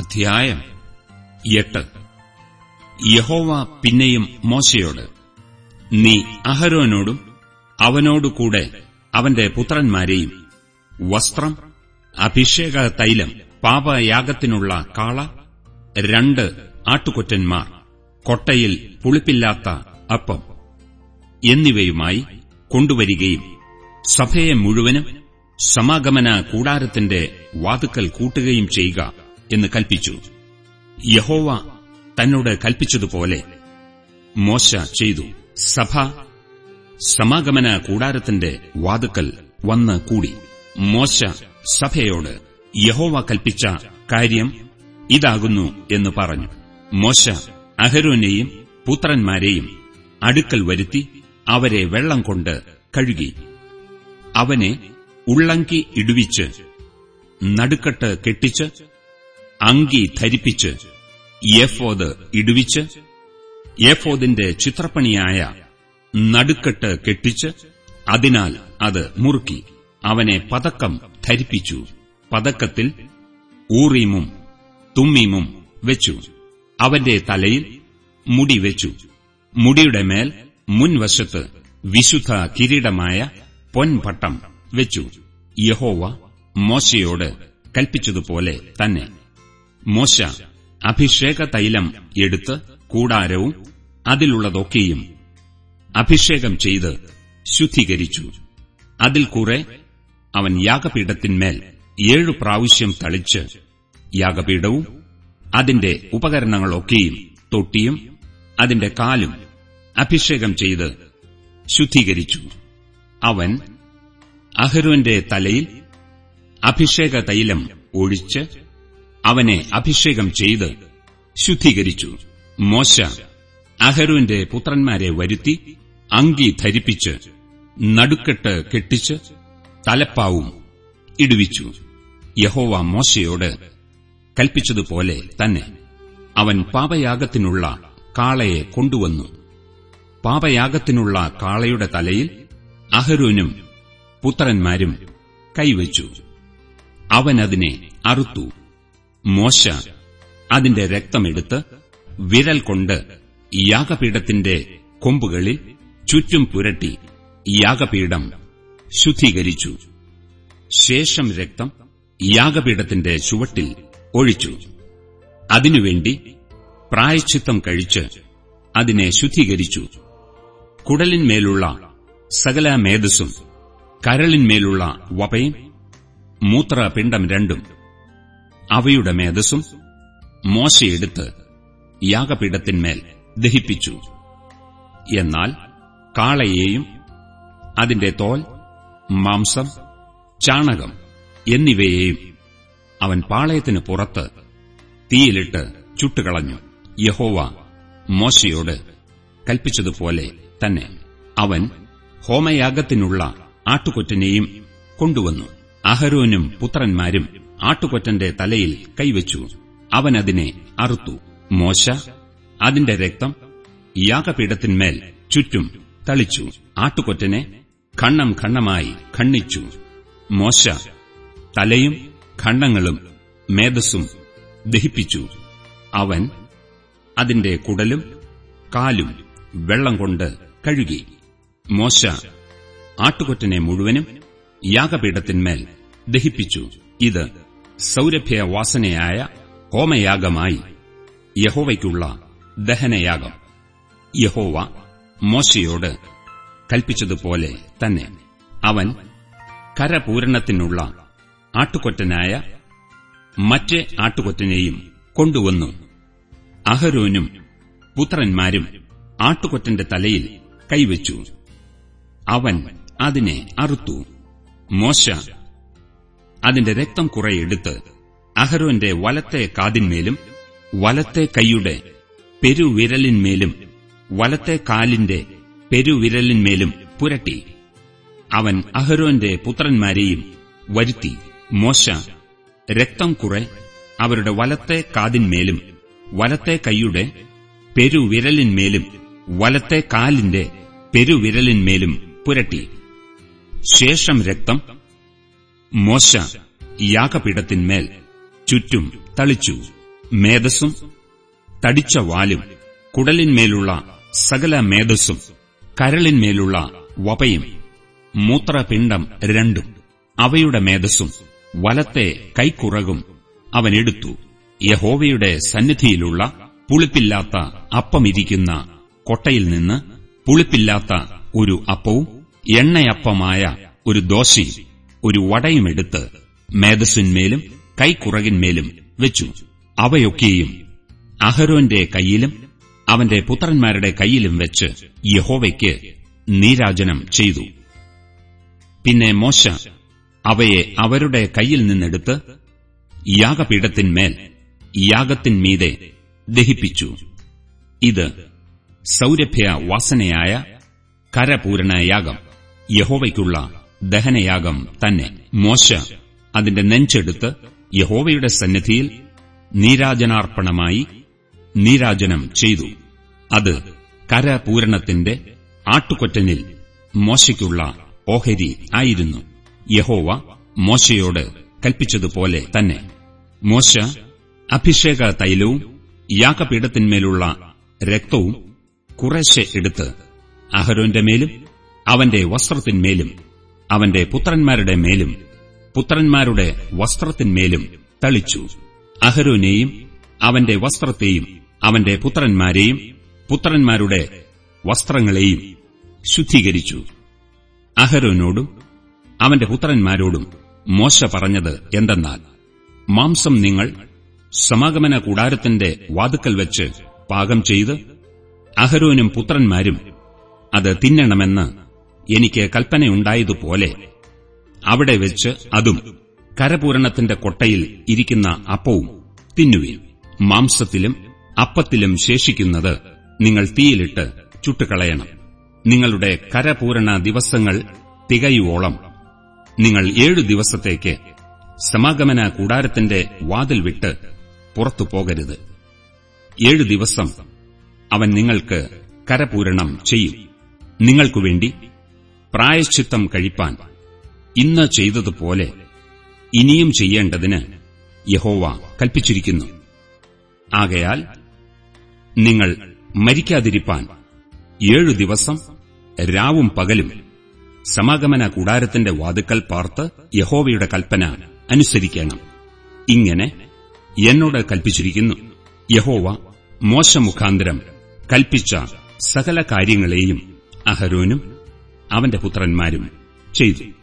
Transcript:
അധ്യായം എട്ട്. യഹോവ പിന്നെയും മോശയോട് നീ അഹരോനോടും അവനോടുകൂടെ അവന്റെ പുത്രന്മാരെയും വസ്ത്രം അഭിഷേക തൈലം പാപയാഗത്തിനുള്ള കാള രണ്ട് ആട്ടുകൊറ്റന്മാർ കൊട്ടയിൽ പുളിപ്പില്ലാത്ത അപ്പം എന്നിവയുമായി കൊണ്ടുവരികയും സഭയെ മുഴുവനും സമാഗമന കൂടാരത്തിന്റെ വാതുക്കൽ കൂട്ടുകയും ചെയ്യുക. എന്ന് കൽപ്പിച്ചു. യഹോവ തന്നോട് കൽപ്പിച്ചതുപോലെ മോശ ചെയ്തു. സഭ സമാഗമന കൂടാരത്തിന്റെ വാതുക്കൽ വന്ന് കൂടി. മോശ സഭയോട് യഹോവ കൽപ്പിച്ച കാര്യം ഇതാകുന്നു എന്ന് പറഞ്ഞു. മോശ അഹരോനെയും പുത്രന്മാരെയും അടുക്കൽ വരുത്തി അവരെ വെള്ളം കൊണ്ട് കഴുകി. അവനെ ഉള്ളങ്കി ഇടുവിച്ച് നടുക്കെട്ട് കെട്ടിച്ച് അങ്കി ധരിപ്പിച്ച് യഫോദ് ഇടുവിച്ച് യഫോദിന്റെ ചിത്രപ്പണിയായ നടുക്കെട്ട് കെട്ടിച്ച് അതിനാൽ അത് മുറുക്കി അവനെ പതക്കം ധരിപ്പിച്ചു. പതക്കത്തിൽ ഊറീമും തുമ്മീമും വെച്ചു. അവന്റെ തലയിൽ മുടി വെച്ചു. മുടിയുടെ മേൽ മുൻവശത്ത് വിശുദ്ധ കിരീടമായ പൊൻപട്ടം വെച്ചു. യഹോവ മോശയോട് കൽപ്പിച്ചതുപോലെ തന്നെ. മോശ അഭിഷേക തൈലം എടുത്ത് കൂടാരവും അതിലുള്ളതൊക്കെയും അഭിഷേകം ചെയ്ത് ശുദ്ധീകരിച്ചു. അതിൽ കുറെ അവൻ യാഗപീഠത്തിന്മേൽ ഏഴു പ്രാവശ്യം തളിച്ച് യാഗപീഠവും അതിന്റെ ഉപകരണങ്ങളൊക്കെയും തൊട്ടിയും അതിന്റെ കാലും അഭിഷേകം ചെയ്ത് ശുദ്ധീകരിച്ചു. അവൻ അഹരുവിന്റെ തലയിൽ അഭിഷേക തൈലം ഒഴിച്ച് അവനെ അഭിഷേകം ചെയ്ത് ശുദ്ധീകരിച്ചു. മോശ അഹരുവിന്റെ പുത്രന്മാരെ വരുത്തി അങ്കി ധരിപ്പിച്ച് നടുക്കെട്ട് കെട്ടിച്ച് തലപ്പാവും ഇടുവിച്ചു. യഹോവ മോശയോട് കൽപ്പിച്ചതുപോലെ തന്നെ അവൻ പാപയാഗത്തിനുള്ള കാളയെ കൊണ്ടുവന്നു. പാപയാഗത്തിനുള്ള കാളയുടെ തലയിൽ അഹരൂനും പുത്രന്മാരും കൈവച്ചു. അവനതിനെ അറുത്തു. മോശ അതിന്റെ രക്തമെടുത്ത് വിരൽ കൊണ്ട് യാഗപീഠത്തിന്റെ കൊമ്പുകളിൽ ചുറ്റും പുരട്ടി യാഗപീഠം ശുദ്ധീകരിച്ചു. ശേഷം രക്തം യാഗപീഠത്തിന്റെ ചുവട്ടിൽ ഒഴിച്ചു. അതിനുവേണ്ടി പ്രായച്ചിത്തം കഴിച്ച് അതിനെ ശുദ്ധീകരിച്ചു. കുടലിന്മേലുള്ള സകല മേധസ്സും കരളിന്മേലുള്ള വപയും മൂത്രപിണ്ഡം രണ്ടും അവയുടെ മേധസ്സും മോശയെടുത്ത് യാഗപീഠത്തിന്മേൽ ദഹിപ്പിച്ചു. എന്നാൽ കാളയെയും അതിന്റെ തോൽ മാംസം ചാണകം എന്നിവയെയും അവൻ പാളയത്തിന് പുറത്ത് തീയിലിട്ട് ചുട്ടുകളഞ്ഞു. യഹോവ മോശയോട് കൽപ്പിച്ചതുപോലെ തന്നെ അവൻ ഹോമയാഗത്തിനുള്ള ആട്ടുകൊറ്റനെയും കൊണ്ടുവന്നു. അഹരോനും പുത്രന്മാരും ആട്ടുകൊറ്റന്റെ തലയിൽ കൈവച്ചു. അതിനെ അറുത്തു. മോശ അതിന്റെ രക്തം യാഗപീഠത്തിന്മേൽ ചുറ്റും തളിച്ചു. ആട്ടുകൊറ്റനെ ഖണ്ണം ഖണ്ണമായി ഖണ്ണിച്ചു മോശ തലയും ഖണ്ഡങ്ങളും മേധസ്സും ദഹിപ്പിച്ചു. അവൻ അതിന്റെ കുടലും കാലും വെള്ളം കൊണ്ട് കഴുകി. മോശ ആട്ടുകൊറ്റനെ മുഴുവനും യാഗപീഠത്തിന്മേൽ ദഹിപ്പിച്ചു. ഇത് സൗരഭ്യവാസനയായ ഹോമയാഗമായി യഹോവയ്ക്കുള്ള ദഹനയാഗം. യഹോവ മോശയോട് കൽപ്പിച്ചതുപോലെ തന്നെ അവൻ കരപൂരണത്തിനുള്ള ആട്ടുകൊറ്റനായ മറ്റേ ആട്ടുകൊറ്റനെയും കൊണ്ടുവന്നു. അഹരോനും പുത്രന്മാരും ആട്ടുകൊറ്റന്റെ തലയിൽ കൈവച്ചു. അവൻ അതിനെ അറുത്തു. മോശ അതിന്റെ രക്തം കുറെ എടുത്ത് അഹരോന്റെ വലത്തെ കാതിന്മേലും വലത്തെ കൈയുടെ പെരുവിരലിന്മേലും വലത്തെ കാലിന്റെ പെരുവിരലിന്മേലും പുരട്ടി. അവൻ അഹരോന്റെ പുത്രന്മാരെയും വരുത്തി. മോശ രക്തം കുറെ അവരുടെ വലത്തെ കാതിന്മേലും വലത്തെ കൈയുടെ പെരുവിരലിന്മേലും വലത്തെ കാലിന്റെ പെരുവിരലിന്മേലും പുരട്ടി. ശേഷം രക്തം മോശ യാഗപീഠത്തിന്മേൽ ചുറ്റും തളിച്ചു. മേധസ്സും തടിച്ച വാലും കുടലിന്മേലുള്ള സകല മേധസ്സും കരളിന്മേലുള്ള വപയും മൂത്രപിണ്ഡം രണ്ടും അവയുടെ മേധസ്സും വലത്തെ കൈക്കുറകും അവനെടുത്തു യഹോവയുടെ സന്നിധിയിലുള്ള പുളിപ്പില്ലാത്ത അപ്പമിരിക്കുന്ന കൊട്ടയിൽ നിന്ന് പുളിപ്പില്ലാത്ത ഒരു അപ്പവും എണ്ണയപ്പമായ ഒരു ദോശയും ഒരു വടയുമെടുത്ത് മേധസ്സിന്മേലും കൈക്കുറകിന്മേലും വെച്ചു. അവയൊക്കെയും അഹരോന്റെ കൈയിലും അവന്റെ പുത്രന്മാരുടെ കൈയിലും വെച്ച് യഹോവയ്ക്ക് നീരാജനം ചെയ്തു. പിന്നെ മോശ അവയെ അവരുടെ കൈയിൽ നിന്നെടുത്ത് യാഗപീഠത്തിന്മേൽ യാഗത്തിന്മീതെ ദഹിപ്പിച്ചു. ഇത് സൗരഭ്യ വാസനയായ കരപൂരണ യാഗം യഹോവയ്ക്കുള്ള ദഹനയാഗം തന്നെ. മോശ അതിന്റെ നെഞ്ചെടുത്ത് യഹോവയുടെ സന്നിധിയിൽ നീരാജനാർപ്പണമായി നീരാജനം ചെയ്തു. അത് കരപൂരണത്തിന്റെ ആട്ടുകൊറ്റനിൽ മോശയ്ക്കുള്ള ഓഹരി ആയിരുന്നു. യഹോവ മോശയോട് കൽപ്പിച്ചതുപോലെ തന്നെ. മോശ അഭിഷേക തൈലവും യാഗപീഠത്തിന്മേലുള്ള രക്തവും കുറേശ്ശെ എടുത്ത് അഹരോന്റെ മേലും അവന്റെ വസ്ത്രത്തിന്മേലും അവന്റെ പുത്രന്മാരുടെ മേലും പുത്രന്മാരുടെ വസ്ത്രത്തിന്മേലും തളിച്ചു. അഹരോനെയും അവന്റെ വസ്ത്രത്തെയും അവന്റെ പുത്രന്മാരെയും പുത്രന്മാരുടെ വസ്ത്രങ്ങളെയും ശുദ്ധീകരിച്ചു. അഹരോനോടും അവന്റെ പുത്രന്മാരോടും മോശ പറഞ്ഞത് എന്തെന്നാൽ മാംസം നിങ്ങൾ സമാഗമന കൂടാരത്തിന്റെ വാതുക്കൽ വെച്ച് പാകം ചെയ്ത് അഹരോനും പുത്രന്മാരും അത് തിന്നണമെന്ന് എനിക്ക് കൽപ്പനയുണ്ടായതുപോലെ. അവിടെ വെച്ച് അതും കരപൂരണത്തിന്റെ കൊട്ടയിൽ ഇരിക്കുന്ന അപ്പവും തിന്നുവിൻ. മാംസത്തിലും അപ്പത്തിലും ശേഷിക്കുന്നത് നിങ്ങൾ തീയിലിട്ട് ചുട്ടുകളയണം. നിങ്ങളുടെ കരപൂരണ ദിവസങ്ങൾ തികയുവോളം. നിങ്ങൾ ഏഴു ദിവസത്തേക്ക് സമാഗമന കൂടാരത്തിന്റെ വാതിൽ വിട്ട് പുറത്തു പോകരുത്. ഏഴു ദിവസം അവൻ നിങ്ങൾക്ക് കരപൂരണം ചെയ്യും. നിങ്ങൾക്കുവേണ്ടി പ്രായശ്ചിത്തം കഴിപ്പാൻ ഇന്ന് ചെയ്തതുപോലെ ഇനിയും ചെയ്യേണ്ടതിന് യഹോവ കൽപ്പിച്ചിരിക്കുന്നു. ആകയാൽ നിങ്ങൾ മരിക്കാതിരിപ്പാൻ ഏഴു ദിവസം രാവും പകലും സമാഗമന കൂടാരത്തിന്റെ വാതുക്കൽ പാർത്ത് യഹോവയുടെ കൽപ്പന അനുസരിക്കണം. ഇങ്ങനെ എന്നോട് കൽപ്പിച്ചിരിക്കുന്നു. യഹോവ മോശമുഖാന്തരം കൽപ്പിച്ച സകല കാര്യങ്ങളെയും അഹരോനും അവന്റെ പുത്രന്മാരും ചെയ്തു.